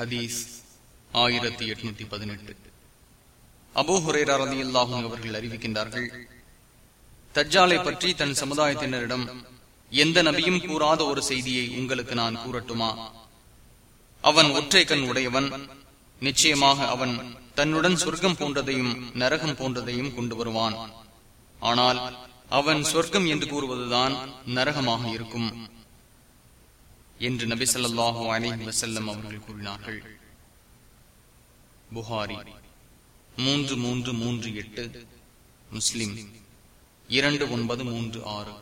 ஹதீஸ் ஆயிரத்தி எட்நூத்தி பதினெட்டு. அபோ ஹுரேரதி அல்லாஹும் அவர்கள் அறிவிக்கின்றார்கள் தஜ்ஜாலை பற்றி தன் சமுதாயத்தினரிடம் எந்த நபியும் கூறாத ஒரு செய்தியை உங்களுக்கு நான் கூறட்டுமா? அவன் ஒற்றை கண் உடையவன் நிச்சயமாக அவன் தன்னுடன் சொர்க்கம் போன்றதையும் நரகம் போன்றதையும் கொண்டு வருவான். ஆனால் அவன் சொர்க்கம் என்று கூறுவதுதான் நரகமாக இருக்கும். என்று நபி சொல்லாஹு அலிஹி வசல்லம் அவர்கள் கூறினார்கள். புகாரி மூன்று மூன்று மூன்று எட்டு முஸ்லிம் இரண்டு ஒன்பது மூன்று ஆறு.